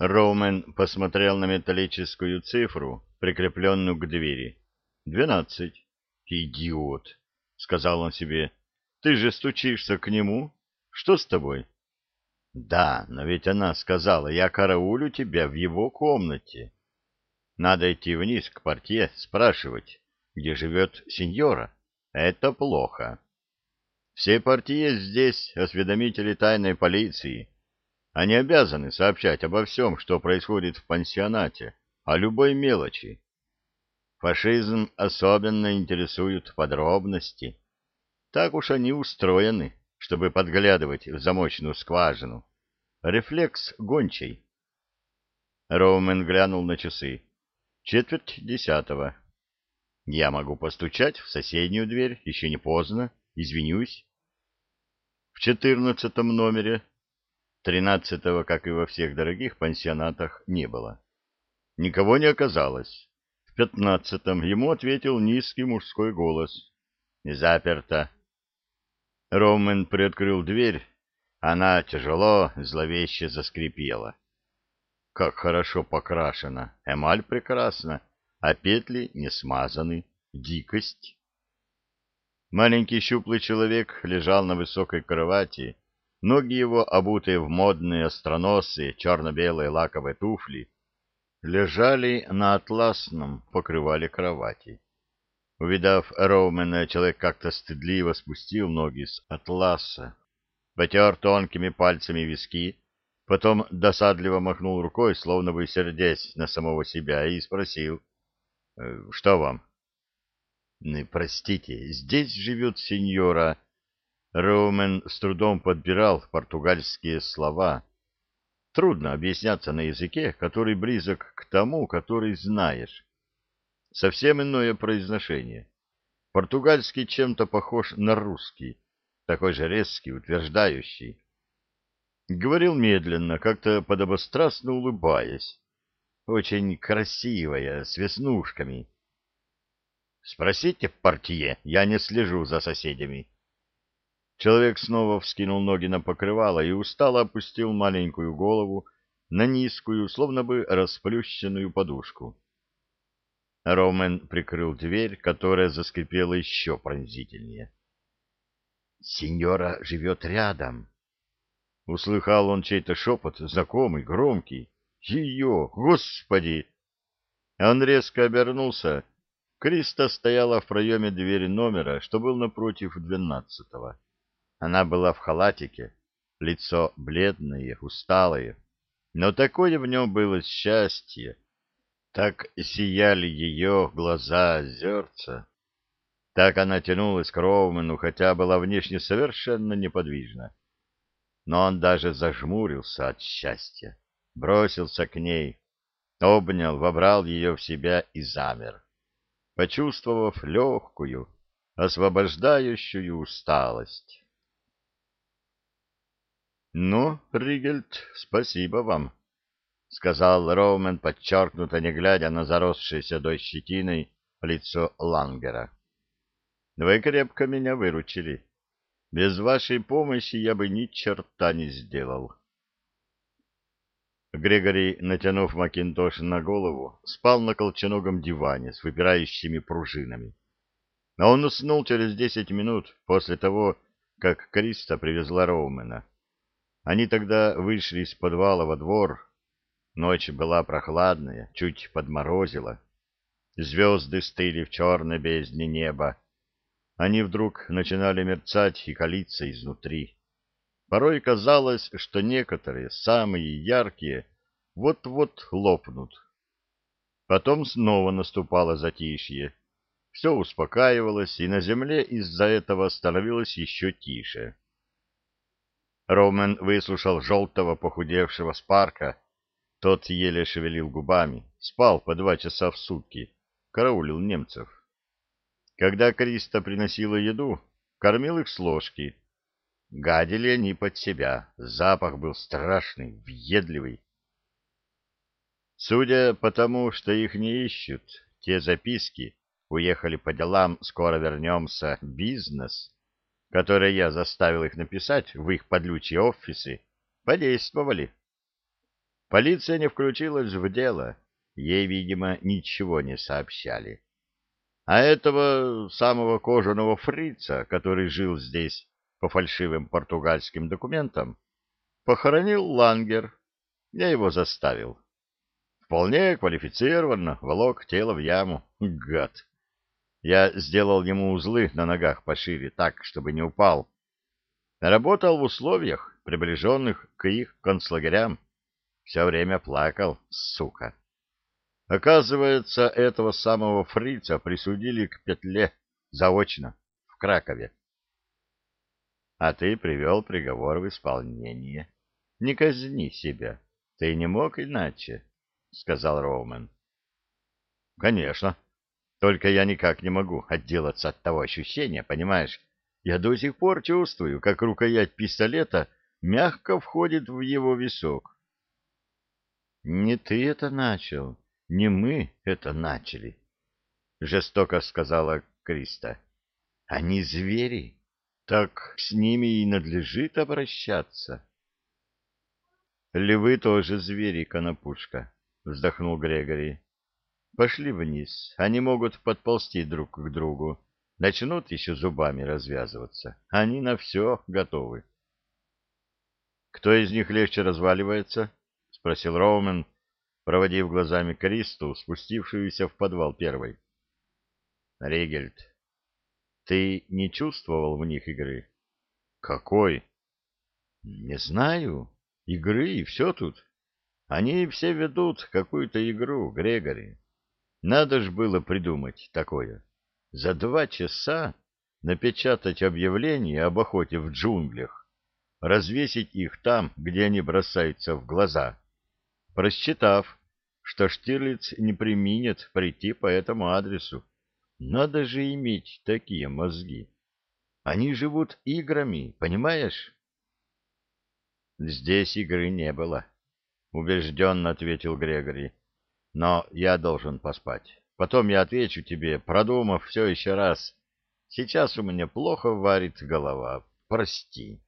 Роумен посмотрел на металлическую цифру, прикрепленную к двери. «Двенадцать». «Идиот!» — сказал он себе. «Ты же стучишься к нему. Что с тобой?» «Да, но ведь она сказала, я караулю тебя в его комнате. Надо идти вниз к портье, спрашивать, где живет сеньора. Это плохо. Все портье здесь осведомители тайной полиции». Они обязаны сообщать обо всем, что происходит в пансионате, о любой мелочи. Фашизм особенно интересует подробности. Так уж они устроены, чтобы подглядывать в замочную скважину. Рефлекс гончей. Роумен глянул на часы. Четверть десятого. Я могу постучать в соседнюю дверь, еще не поздно, извинюсь. В четырнадцатом номере Тринадцатого, как и во всех дорогих пансионатах, не было. Никого не оказалось. В пятнадцатом ему ответил низкий мужской голос. «Не заперто». Роумен приоткрыл дверь. Она тяжело, зловеще заскрипела. Как хорошо покрашена. Эмаль прекрасна, а петли не смазаны. Дикость. Маленький щуплый человек лежал на высокой кровати, Ноги его, обутые в модные остроносые черно-белые лаковые туфли, лежали на атласном покрывале кровати. Увидав Роумена, человек как-то стыдливо спустил ноги с атласа, потер тонкими пальцами виски, потом досадливо махнул рукой, словно бы сердясь на самого себя, и спросил, «Э, «Что вам?» «Простите, здесь живет сеньора...» Роумен с трудом подбирал португальские слова. Трудно объясняться на языке, который близок к тому, который знаешь. Совсем иное произношение. Португальский чем-то похож на русский, такой же резкий, утверждающий. Говорил медленно, как-то подобострастно улыбаясь. Очень красивая, с веснушками. Спросите портье, я не слежу за соседями. Человек снова вскинул ноги на покрывало и устало опустил маленькую голову на низкую, словно бы расплющенную подушку. Роумен прикрыл дверь, которая заскрипела еще пронзительнее. — Сеньора живет рядом. Услыхал он чей-то шепот, знакомый, громкий. — Ее! Господи! Он резко обернулся. Криста стояла в проеме двери номера, что был напротив двенадцатого. Она была в халатике, лицо бледное, усталое, но такое в нем было счастье. Так сияли ее глаза озерца. Так она тянулась к Роумену, хотя была внешне совершенно неподвижна. Но он даже зажмурился от счастья, бросился к ней, обнял, вобрал ее в себя и замер, почувствовав легкую, освобождающую усталость. — Ну, Ригельд, спасибо вам, — сказал Роумен, подчеркнуто не глядя на заросшееся до щетиной лицо Лангера. — Вы крепко меня выручили. Без вашей помощи я бы ни черта не сделал. Грегори, натянув макинтош на голову, спал на колченогом диване с выпирающими пружинами. Но он уснул через десять минут после того, как Криста привезла Роумена. Они тогда вышли из подвала во двор. Ночь была прохладная, чуть подморозила. Звезды стыли в черной бездне неба. Они вдруг начинали мерцать и калиться изнутри. Порой казалось, что некоторые, самые яркие, вот-вот лопнут. Потом снова наступало затишье. Все успокаивалось, и на земле из-за этого становилось еще тише. Роумен выслушал желтого похудевшего Спарка. Тот еле шевелил губами, спал по два часа в сутки, караулил немцев. Когда Криста приносила еду, кормил их с ложки. Гадили они под себя, запах был страшный, въедливый. Судя по тому, что их не ищут, те записки «Уехали по делам, скоро вернемся, бизнес» которые я заставил их написать в их подлючие офисы, подействовали. Полиция не включилась в дело, ей, видимо, ничего не сообщали. А этого самого кожаного фрица, который жил здесь по фальшивым португальским документам, похоронил Лангер. Я его заставил. Вполне квалифицированно волок тело в яму. Гад! Я сделал ему узлы на ногах пошире, так, чтобы не упал. Работал в условиях, приближенных к их концлагерям. Все время плакал, сука. Оказывается, этого самого фрица присудили к петле заочно в Кракове. А ты привел приговор в исполнение. Не казни себя. Ты не мог иначе, — сказал Роумен. — Конечно. Только я никак не могу отделаться от того ощущения, понимаешь? Я до сих пор чувствую, как рукоять пистолета мягко входит в его висок. — Не ты это начал, не мы это начали, — жестоко сказала Криста. — Они звери. Так с ними и надлежит обращаться. — Львы тоже звери, конопушка, — вздохнул Грегори. — Пошли вниз, они могут подползти друг к другу, начнут еще зубами развязываться. Они на все готовы. — Кто из них легче разваливается? — спросил Роумен, проводив глазами Кристу, спустившуюся в подвал первой. — Ригельд, ты не чувствовал в них игры? Какой? Не знаю. Игры и все тут. Они все ведут какую-то игру, Грегори. Надо ж было придумать такое. За два часа напечатать объявление об охоте в джунглях, развесить их там, где они бросаются в глаза, просчитав, что Штирлиц не применит прийти по этому адресу надо же иметь такие мозги. Они живут играми, понимаешь? Здесь игры не было, убежденно ответил Грегори. Но я должен поспать. Потом я отвечу тебе, продумав все еще раз. Сейчас у меня плохо варит голова. Прости.